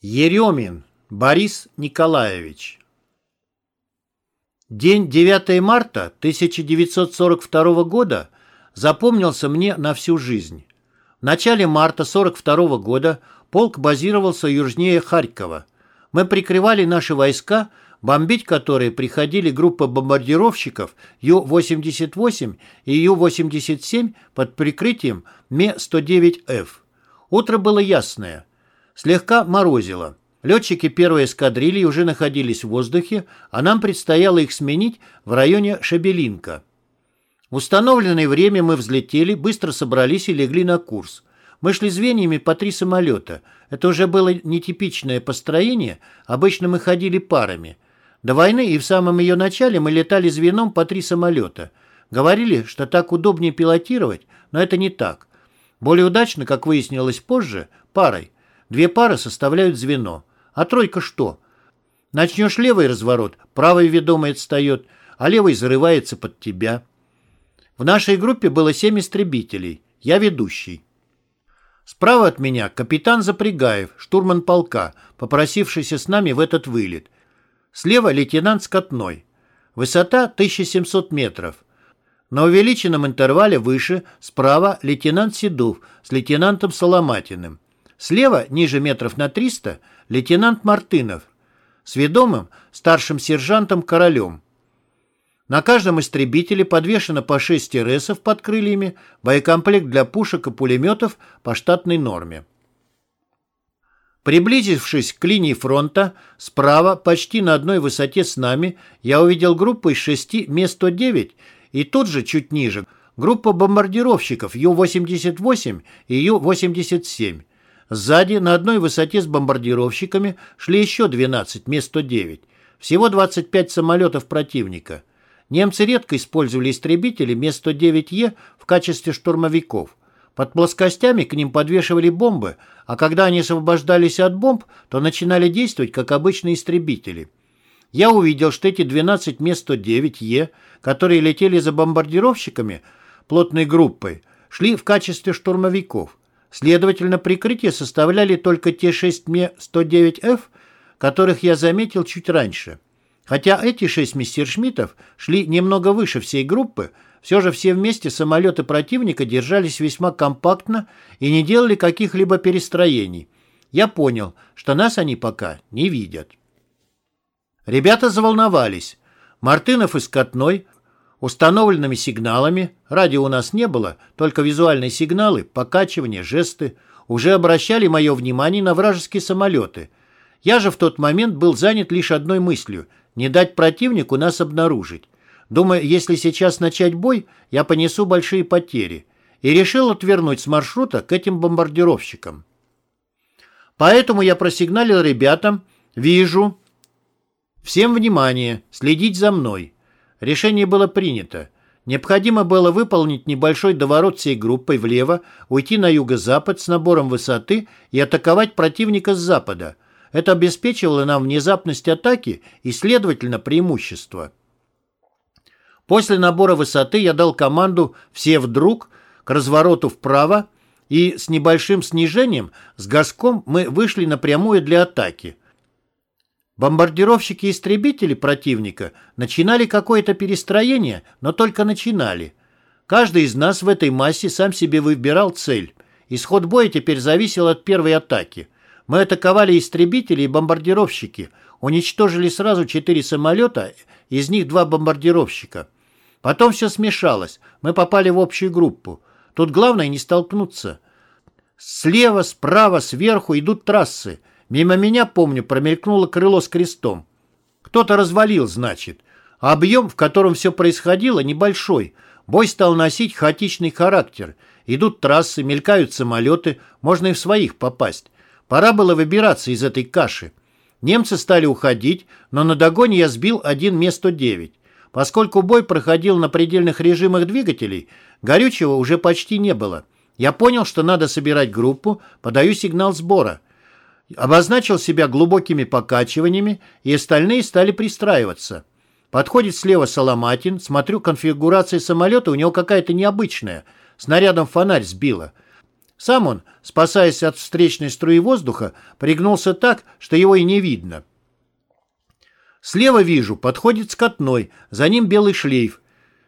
Еремин Борис Николаевич День 9 марта 1942 года запомнился мне на всю жизнь. В начале марта 1942 года полк базировался южнее Харькова. Мы прикрывали наши войска, бомбить которые приходили группы бомбардировщиков Ю-88 и Ю-87 под прикрытием Ме-109Ф. Утро было ясное. Слегка морозило. Летчики первой эскадрильи уже находились в воздухе, а нам предстояло их сменить в районе Шабелинка. В установленное время мы взлетели, быстро собрались и легли на курс. Мы шли звеньями по три самолета. Это уже было нетипичное построение, обычно мы ходили парами. До войны и в самом ее начале мы летали звеном по три самолета. Говорили, что так удобнее пилотировать, но это не так. Более удачно, как выяснилось позже, парой – Две пары составляют звено. А тройка что? Начнешь левый разворот, правый ведомый отстает, а левый зарывается под тебя. В нашей группе было семь истребителей. Я ведущий. Справа от меня капитан Запрягаев, штурман полка, попросившийся с нами в этот вылет. Слева лейтенант Скотной. Высота 1700 метров. На увеличенном интервале выше, справа лейтенант Седов с лейтенантом Соломатиным. Слева, ниже метров на 300, лейтенант Мартынов с ведомым старшим сержантом Королем. На каждом истребителе подвешено по 6 РСов под крыльями, боекомплект для пушек и пулеметов по штатной норме. Приблизившись к линии фронта, справа, почти на одной высоте с нами, я увидел группу из шести Ме-109 и тут же, чуть ниже, группа бомбардировщиков Ю-88 и Ю-87. Сзади на одной высоте с бомбардировщиками шли еще 12 Ме-109. Всего 25 самолетов противника. Немцы редко использовали истребители Ме-109Е в качестве штурмовиков. Под плоскостями к ним подвешивали бомбы, а когда они освобождались от бомб, то начинали действовать как обычные истребители. Я увидел, что эти 12 Ме-109Е, которые летели за бомбардировщиками плотной группой, шли в качестве штурмовиков. Следовательно, прикрытие составляли только те 6 Ме-109Ф, которых я заметил чуть раньше. Хотя эти шесть мессершмиттов шли немного выше всей группы, все же все вместе самолеты противника держались весьма компактно и не делали каких-либо перестроений. Я понял, что нас они пока не видят. Ребята заволновались. Мартынов и Скотной установленными сигналами, радио у нас не было, только визуальные сигналы, покачивания, жесты, уже обращали мое внимание на вражеские самолеты. Я же в тот момент был занят лишь одной мыслью – не дать противнику нас обнаружить. Думаю, если сейчас начать бой, я понесу большие потери. И решил отвернуть с маршрута к этим бомбардировщикам. Поэтому я просигналил ребятам «Вижу». Всем внимание, следить за мной. Решение было принято. Необходимо было выполнить небольшой доворот всей группой влево, уйти на юго-запад с набором высоты и атаковать противника с запада. Это обеспечивало нам внезапность атаки и, следовательно, преимущество. После набора высоты я дал команду «все вдруг» к развороту вправо, и с небольшим снижением с газком мы вышли напрямую для атаки – Бомбардировщики-истребители противника начинали какое-то перестроение, но только начинали. Каждый из нас в этой массе сам себе выбирал цель. Исход боя теперь зависел от первой атаки. Мы атаковали истребители и бомбардировщики, уничтожили сразу четыре самолета, из них два бомбардировщика. Потом все смешалось, мы попали в общую группу. Тут главное не столкнуться. Слева, справа, сверху идут трассы. Мимо меня, помню, промелькнуло крыло с крестом. Кто-то развалил, значит. Объем, в котором все происходило, небольшой. Бой стал носить хаотичный характер. Идут трассы, мелькают самолеты, можно и в своих попасть. Пора было выбираться из этой каши. Немцы стали уходить, но на догоне я сбил один Ме-109. Поскольку бой проходил на предельных режимах двигателей, горючего уже почти не было. Я понял, что надо собирать группу, подаю сигнал сбора – обозначил себя глубокими покачиваниями, и остальные стали пристраиваться. Подходит слева Соломатин, смотрю, конфигурация самолета у него какая-то необычная, снарядом фонарь сбила. Сам он, спасаясь от встречной струи воздуха, пригнулся так, что его и не видно. Слева вижу, подходит скотной, за ним белый шлейф.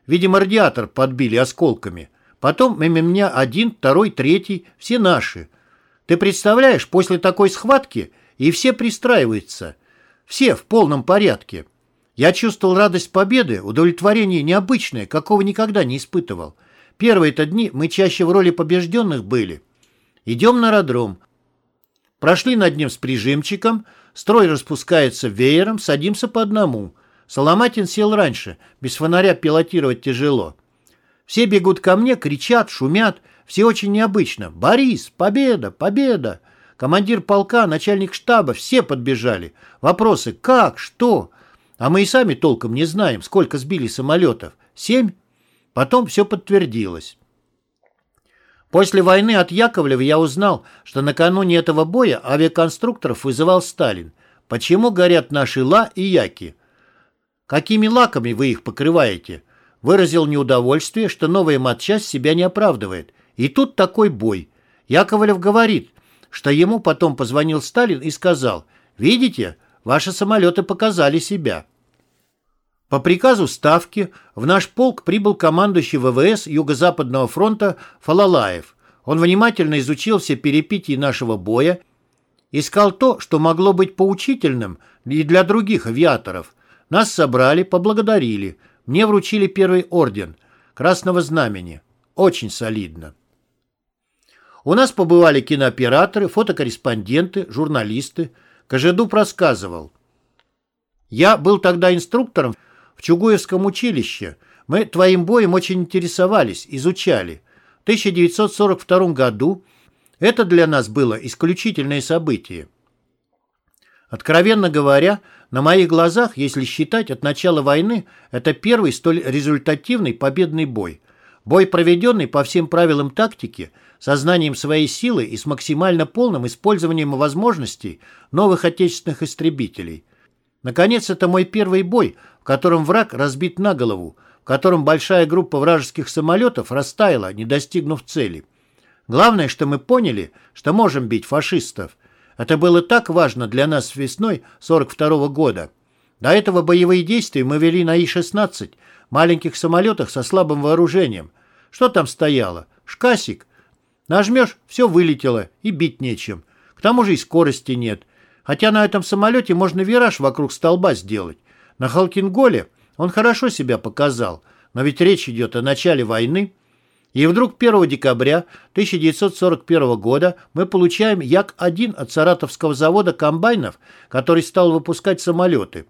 Видимо, радиатор подбили осколками. Потом мимо меня один, второй, третий, все наши. Ты представляешь, после такой схватки и все пристраиваются. Все в полном порядке. Я чувствовал радость победы, удовлетворение необычное, какого никогда не испытывал. Первые-то дни мы чаще в роли побежденных были. Идем на аэродром. Прошли над ним с прижимчиком, строй распускается веером, садимся по одному. Соломатин сел раньше, без фонаря пилотировать тяжело. Все бегут ко мне, кричат, шумят, все очень необычно. «Борис! Победа! Победа!» Командир полка, начальник штаба, все подбежали. Вопросы «Как? Что?» А мы и сами толком не знаем, сколько сбили самолетов. Семь? Потом все подтвердилось. После войны от Яковлева я узнал, что накануне этого боя авиаконструкторов вызывал Сталин. Почему горят наши ла и яки? Какими лаками вы их покрываете? Выразил неудовольствие, что новая матчасть себя не оправдывает. И тут такой бой. Яковлев говорит, что ему потом позвонил Сталин и сказал, «Видите, ваши самолеты показали себя». По приказу Ставки в наш полк прибыл командующий ВВС Юго-Западного фронта Фалалаев. Он внимательно изучил все перипетии нашего боя, искал то, что могло быть поучительным и для других авиаторов. Нас собрали, поблагодарили. Мне вручили первый орден Красного Знамени. Очень солидно. У нас побывали кинооператоры, фотокорреспонденты, журналисты. Кожедуб рассказывал. Я был тогда инструктором в Чугуевском училище. Мы твоим боем очень интересовались, изучали. В 1942 году это для нас было исключительное событие. Откровенно говоря, на моих глазах, если считать от начала войны, это первый столь результативный победный бой. Бой, проведенный по всем правилам тактики, сознанием своей силы и с максимально полным использованием возможностей новых отечественных истребителей. Наконец, это мой первый бой, в котором враг разбит на голову, в котором большая группа вражеских самолетов растаяла, не достигнув цели. Главное, что мы поняли, что можем бить фашистов. Это было так важно для нас весной 42 -го года. До этого боевые действия мы вели на И-16, маленьких самолетах со слабым вооружением. Что там стояло? Шкасик. Нажмешь, все вылетело, и бить нечем. К тому же и скорости нет. Хотя на этом самолете можно вираж вокруг столба сделать. На Халкинголе он хорошо себя показал, но ведь речь идет о начале войны. И вдруг 1 декабря 1941 года мы получаем Як-1 от Саратовского завода комбайнов, который стал выпускать самолеты.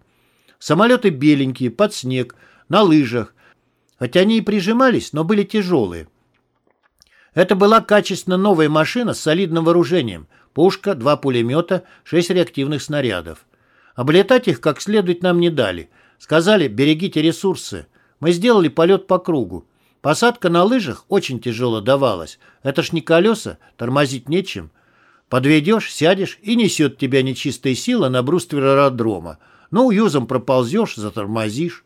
Самолеты беленькие, под снег, на лыжах. Хотя они и прижимались, но были тяжелые. Это была качественно новая машина с солидным вооружением – Пушка, два пулемета, шесть реактивных снарядов. Облетать их как следует нам не дали. Сказали, берегите ресурсы. Мы сделали полет по кругу. Посадка на лыжах очень тяжело давалась. Это ж не колеса, тормозить нечем. Подведешь, сядешь, и несет тебя нечистая сила на бруствер аэродрома. Ну, юзом проползешь, затормозишь.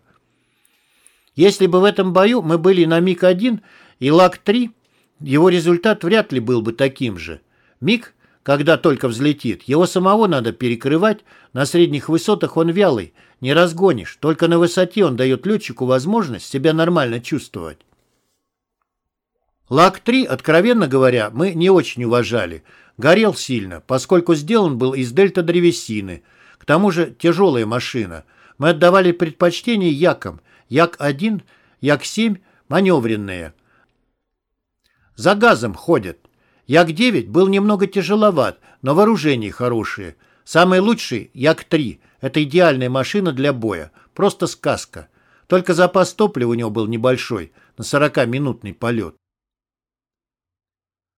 Если бы в этом бою мы были на МиГ-1 и ЛАГ-3, его результат вряд ли был бы таким же. МиГ когда только взлетит. Его самого надо перекрывать, на средних высотах он вялый, не разгонишь, только на высоте он дает летчику возможность себя нормально чувствовать. Лак-3, откровенно говоря, мы не очень уважали. Горел сильно, поскольку сделан был из дельта-древесины. К тому же тяжелая машина. Мы отдавали предпочтение Якам. Як-1, Як-7 маневренные. За газом ходят. Як-9 был немного тяжеловат, но вооружение хорошее. Самый лучший Як-3 – это идеальная машина для боя, просто сказка. Только запас топлива у него был небольшой, на 40-минутный полет.